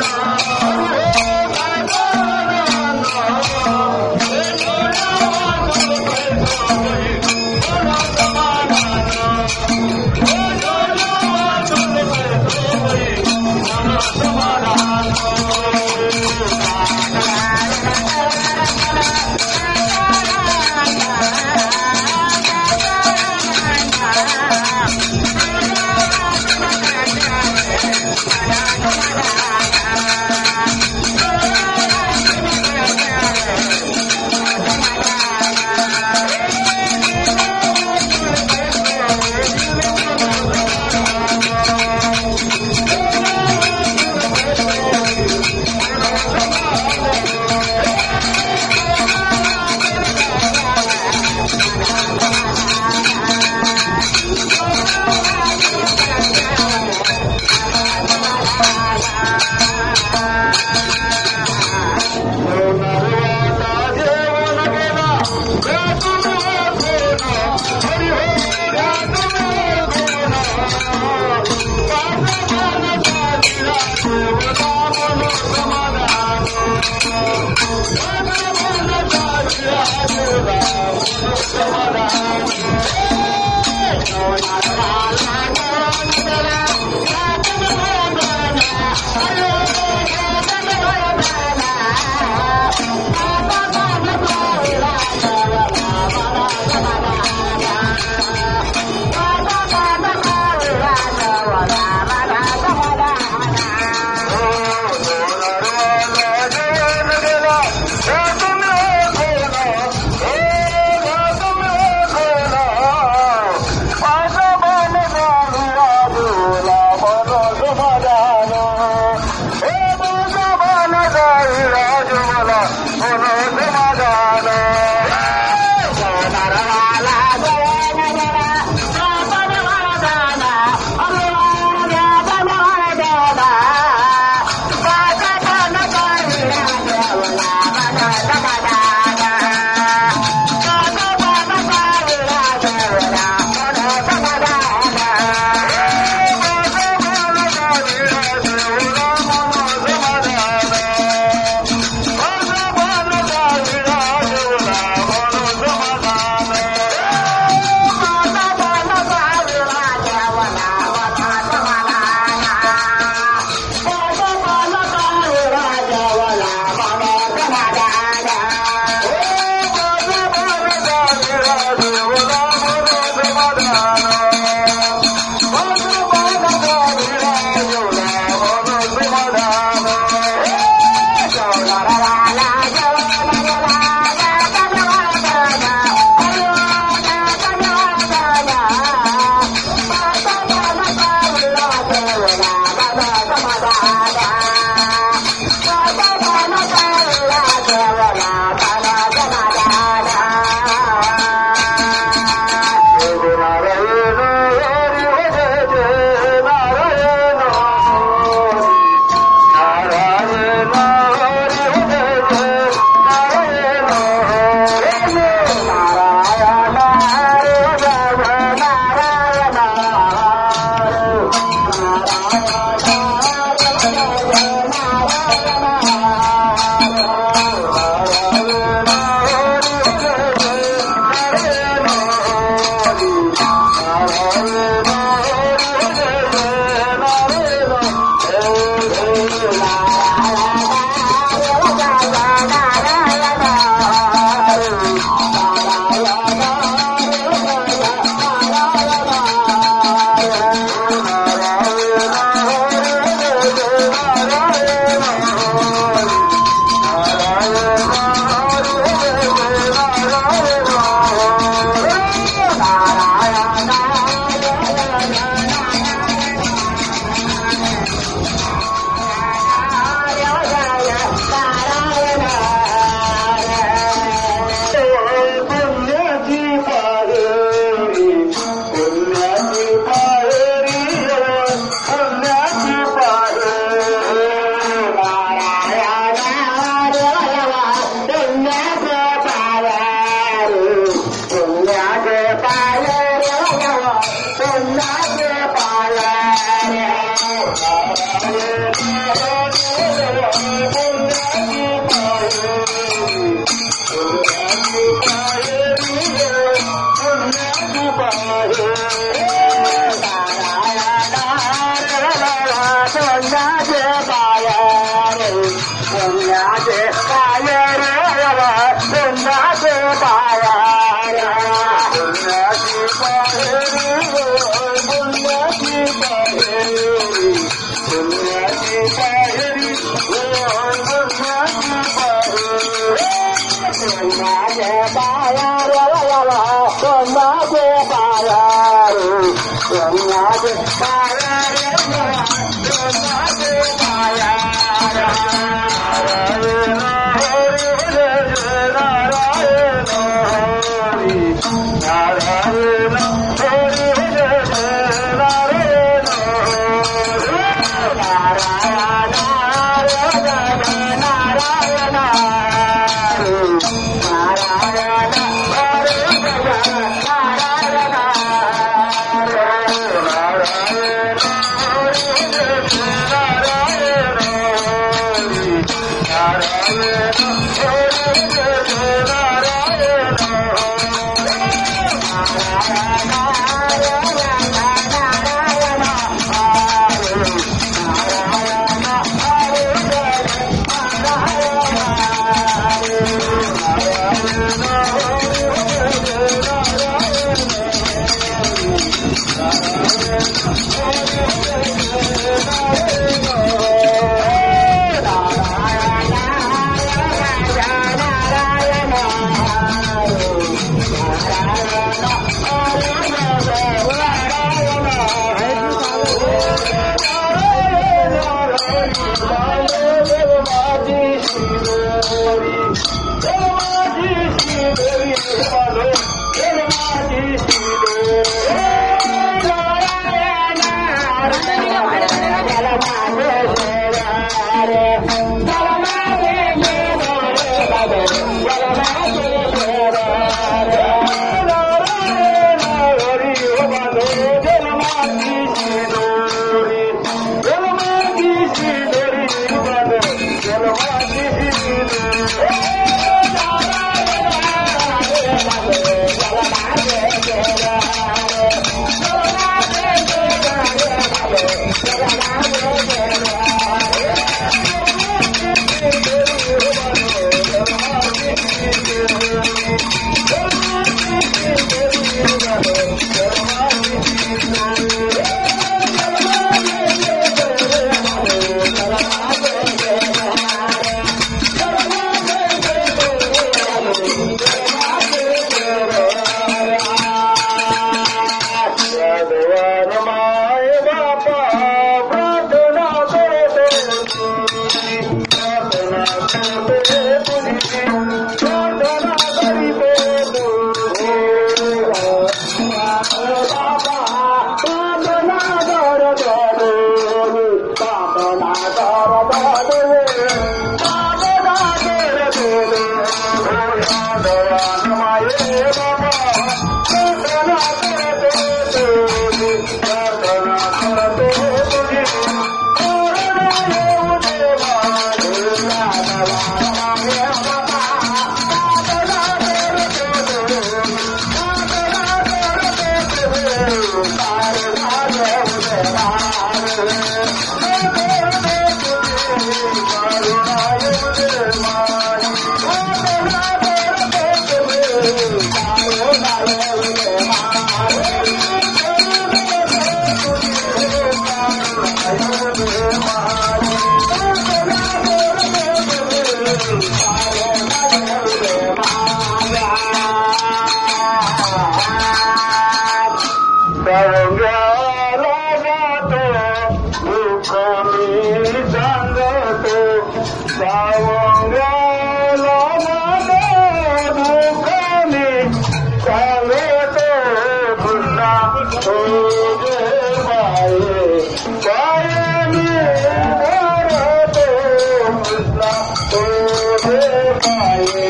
Thank brother.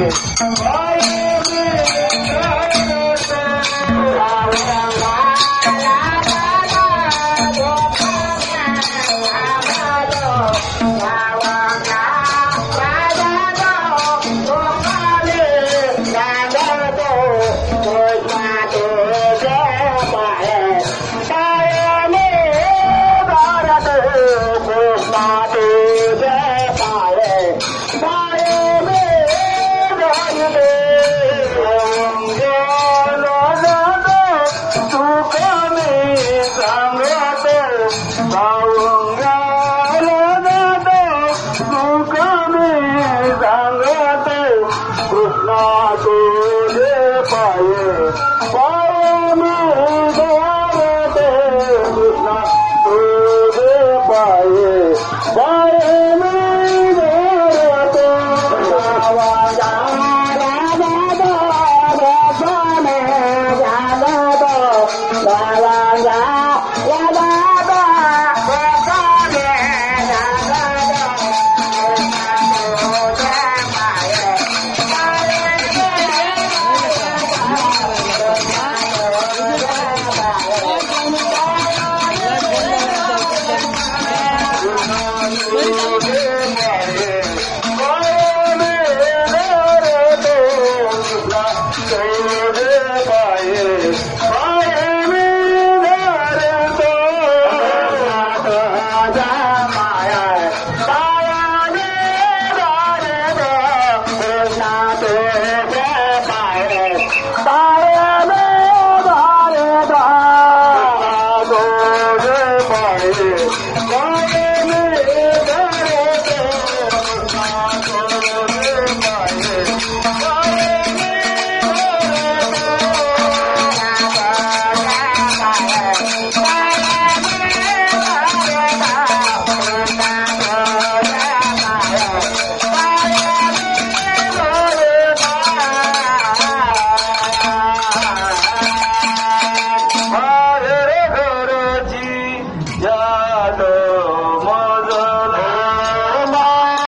Bye.